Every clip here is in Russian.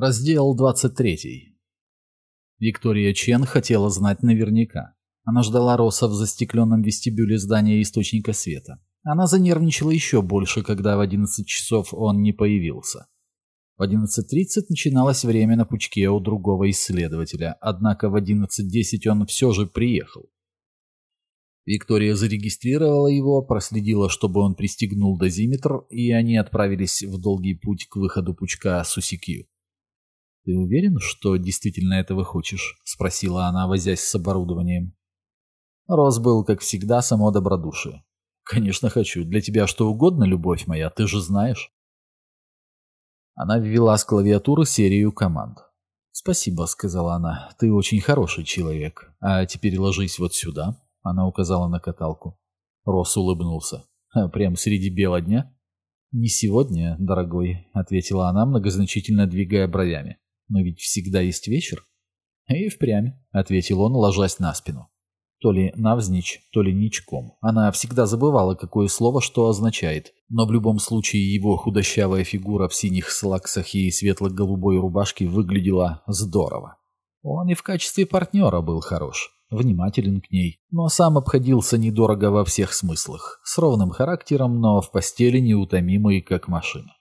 Раздел 23. Виктория Чен хотела знать наверняка. Она ждала Роса в застекленном вестибюле здания источника света. Она занервничала еще больше, когда в 11 часов он не появился. В 11.30 начиналось время на пучке у другого исследователя, однако в 11.10 он все же приехал. Виктория зарегистрировала его, проследила, чтобы он пристегнул дозиметр, и они отправились в долгий путь к выходу пучка Сусикью. «Ты уверен, что действительно этого хочешь?» — спросила она, возясь с оборудованием. Рос был, как всегда, само добродушие. «Конечно хочу. Для тебя что угодно, любовь моя, ты же знаешь». Она ввела с клавиатуры серию команд. «Спасибо», — сказала она. «Ты очень хороший человек. А теперь ложись вот сюда». Она указала на каталку. Рос улыбнулся. «Прям среди бела дня?» «Не сегодня, дорогой», — ответила она, многозначительно двигая бровями. Но ведь всегда есть вечер. И впрямь, ответил он, ложась на спину. То ли навзничь, то ли ничком. Она всегда забывала, какое слово что означает. Но в любом случае его худощавая фигура в синих слаксах и светло-голубой рубашке выглядела здорово. Он и в качестве партнера был хорош, внимателен к ней, но сам обходился недорого во всех смыслах, с ровным характером, но в постели неутомимый, как машина.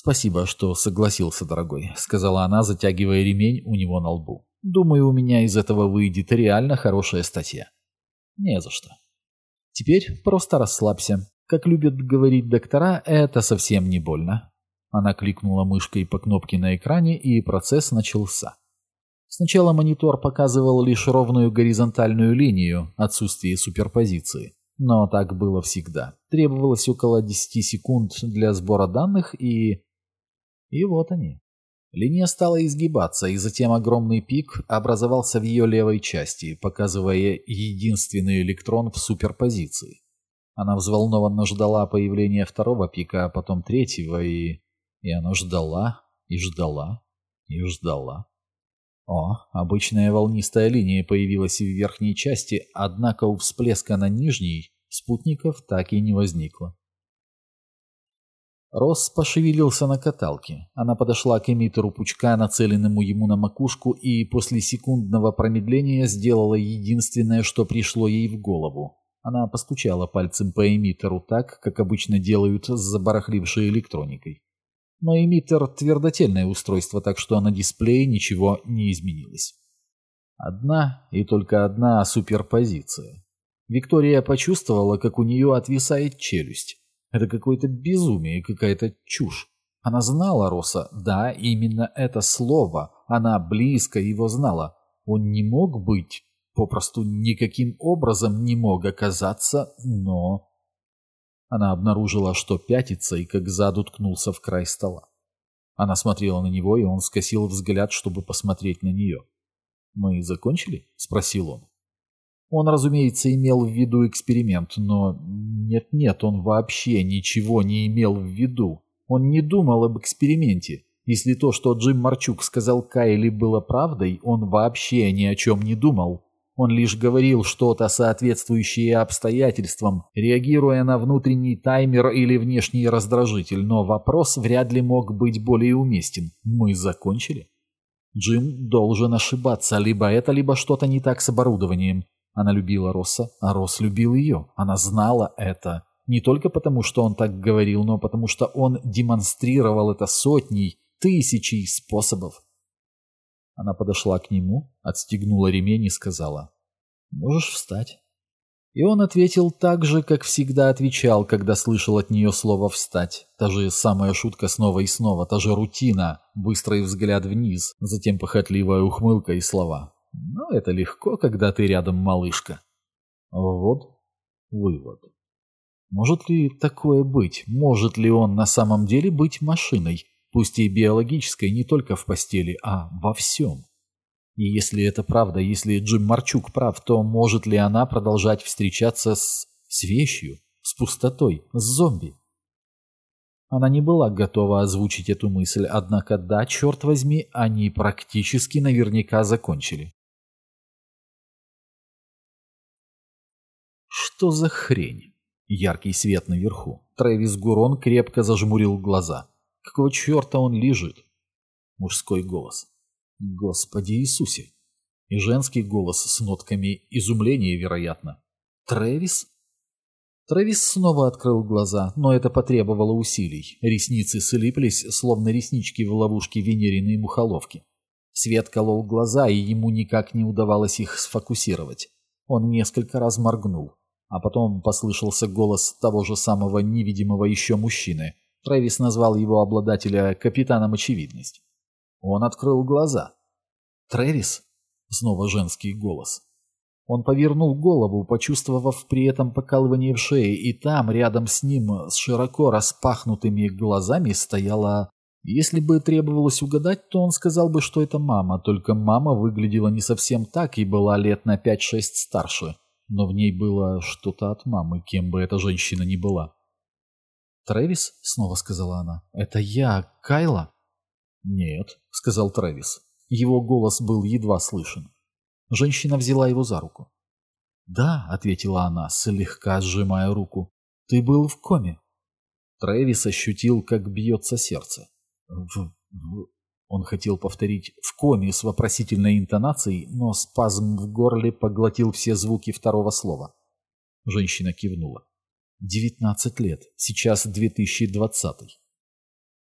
«Спасибо, что согласился, дорогой», — сказала она, затягивая ремень у него на лбу. «Думаю, у меня из этого выйдет реально хорошая статья». «Не за что». «Теперь просто расслабься. Как любят говорить доктора, это совсем не больно». Она кликнула мышкой по кнопке на экране, и процесс начался. Сначала монитор показывал лишь ровную горизонтальную линию, отсутствие суперпозиции. Но так было всегда. Требовалось около 10 секунд для сбора данных и... И вот они. Линия стала изгибаться, и затем огромный пик образовался в ее левой части, показывая единственный электрон в суперпозиции. Она взволнованно ждала появления второго пика, а потом третьего, и... И она ждала, и ждала, и ждала. О, обычная волнистая линия появилась в верхней части, однако у всплеска на нижней спутников так и не возникло. Росс пошевелился на каталке. Она подошла к эмиттеру пучка, нацеленному ему на макушку, и после секундного промедления сделала единственное, что пришло ей в голову. Она постучала пальцем по эмиттеру так, как обычно делают с забарахлившей электроникой. Но эмиттер — твердотельное устройство, так что на дисплее ничего не изменилось. Одна и только одна суперпозиция. Виктория почувствовала, как у нее отвисает челюсть. Это какое-то безумие, какая-то чушь. Она знала Роса, да, именно это слово. Она близко его знала. Он не мог быть, попросту никаким образом не мог оказаться, но... Она обнаружила, что пятится и как зад уткнулся в край стола. Она смотрела на него, и он скосил взгляд, чтобы посмотреть на нее. «Мы закончили?» — спросил он. Он, разумеется, имел в виду эксперимент, но нет-нет, он вообще ничего не имел в виду. Он не думал об эксперименте. Если то, что Джим Марчук сказал Кайли, было правдой, он вообще ни о чем не думал. Он лишь говорил что-то соответствующее обстоятельствам, реагируя на внутренний таймер или внешний раздражитель, но вопрос вряд ли мог быть более уместен. Мы закончили? Джим должен ошибаться, либо это, либо что-то не так с оборудованием. Она любила Росса, а Росс любил ее. Она знала это. Не только потому, что он так говорил, но потому что он демонстрировал это сотней, тысячей способов. Она подошла к нему, отстегнула ремень и сказала, «Можешь встать». И он ответил так же, как всегда отвечал, когда слышал от нее слово «встать». Та же самая шутка снова и снова, та же рутина, быстрый взгляд вниз, затем похотливая ухмылка и слова но это легко, когда ты рядом, малышка. Вот вывод. Может ли такое быть? Может ли он на самом деле быть машиной, пусть и биологической не только в постели, а во всем? И если это правда, если Джим Марчук прав, то может ли она продолжать встречаться с... с вещью, с пустотой, с зомби? Она не была готова озвучить эту мысль, однако да, черт возьми, они практически наверняка закончили. Что за хрень? Яркий свет наверху. Трэвис Гурон крепко зажмурил глаза. Какого черта он лежит? Мужской голос. Господи Иисусе. И женский голос с нотками изумления, вероятно. Трэвис? Трэвис снова открыл глаза, но это потребовало усилий. Ресницы слиплись, словно реснички в ловушке венериной мухоловки. Свет колол глаза, и ему никак не удавалось их сфокусировать. Он несколько раз моргнул, а потом послышался голос того же самого невидимого еще мужчины. Трэвис назвал его обладателя капитаном очевидность. Он открыл глаза. «Трэвис?» Снова женский голос. Он повернул голову, почувствовав при этом покалывание в шее, и там, рядом с ним, с широко распахнутыми глазами, стояла... Если бы требовалось угадать, то он сказал бы, что это мама, только мама выглядела не совсем так и была лет на 5-6 старше, но в ней было что-то от мамы, кем бы эта женщина ни была. «Трэвис?» — снова сказала она. «Это я, Кайла?» «Нет», — сказал Трэвис. Его голос был едва слышен. Женщина взяла его за руку. «Да», — ответила она, слегка сжимая руку. «Ты был в коме». Трэвис ощутил, как бьется сердце. В, в... Он хотел повторить «в коме» с вопросительной интонацией, но спазм в горле поглотил все звуки второго слова. Женщина кивнула. «Девятнадцать лет. Сейчас две тысячи двадцатый».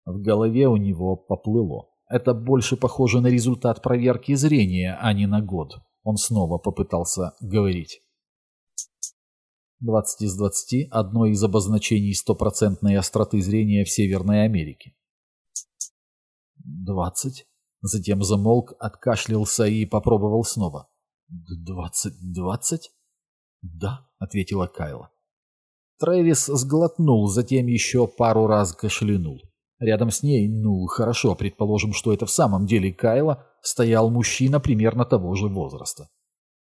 В голове у него поплыло. Это больше похоже на результат проверки зрения, а не на год. Он снова попытался говорить. 20 из 20 – одно из обозначений стопроцентной остроты зрения в Северной Америке. 20. Затем замолк, откашлялся и попробовал снова. «Двадцать, двадцать?» «Да», — ответила Кайла. Трэвис сглотнул, затем еще пару раз кашлянул. Рядом с ней, ну, хорошо, предположим, что это в самом деле Кайла, стоял мужчина примерно того же возраста.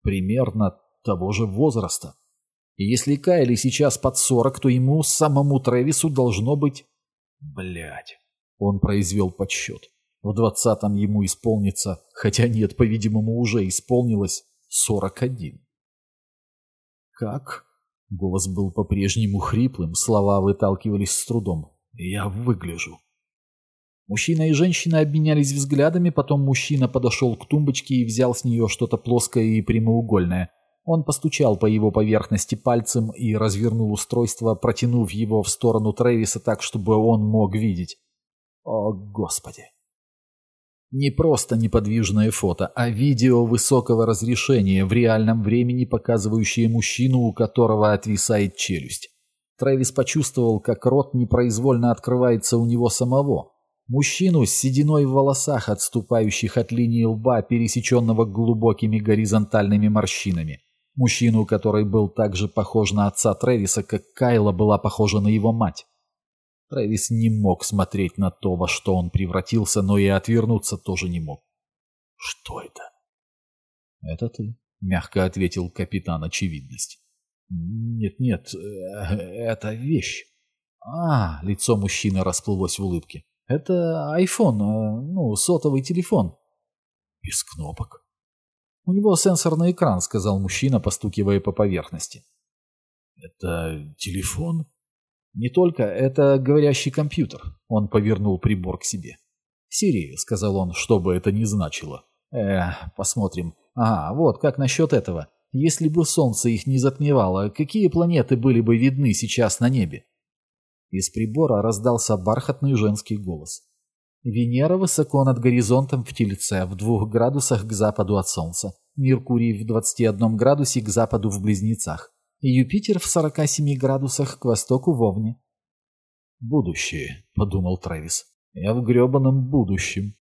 Примерно того же возраста. И если Кайли сейчас под сорок, то ему, самому Трэвису, должно быть... Блять. Он произвел подсчет. В двадцатом ему исполнится, хотя нет, по-видимому, уже исполнилось сорок один. «Как?» Голос был по-прежнему хриплым, слова выталкивались с трудом. «Я выгляжу». Мужчина и женщина обменялись взглядами, потом мужчина подошел к тумбочке и взял с нее что-то плоское и прямоугольное. Он постучал по его поверхности пальцем и развернул устройство, протянув его в сторону Трэвиса так, чтобы он мог видеть. О, Господи! Не просто неподвижное фото, а видео высокого разрешения в реальном времени, показывающее мужчину, у которого отвисает челюсть. Трэвис почувствовал, как рот непроизвольно открывается у него самого. Мужчину с сединой в волосах, отступающих от линии лба, пересеченного глубокими горизонтальными морщинами. Мужчину, который был так же похож на отца Трэвиса, как Кайла была похожа на его мать. Трэвис не мог смотреть на то, во что он превратился, но и отвернуться тоже не мог. «Что это?» «Это ты», — мягко ответил капитан очевидность. «Нет-нет, э, это вещь». «А, лицо мужчины расплылось в улыбке. Это iPhone, э, ну, сотовый телефон. Без кнопок. У него сенсорный экран, сказал мужчина, постукивая по поверхности. Это телефон? Не только, это говорящий компьютер. Он повернул прибор к себе. Сири, сказал он, что бы это ни значило. Э, посмотрим. А, вот как насчет этого. Если бы солнце их не затмевало, какие планеты были бы видны сейчас на небе? Из прибора раздался бархатный женский голос. Венера высоко над горизонтом в Тельце, в двух градусах к западу от Солнца. Меркурий в 21 градусе к западу в Близнецах. Юпитер в 47 градусах к востоку в Овне. «Будущее», — подумал Трэвис. «Я в гребаном будущем».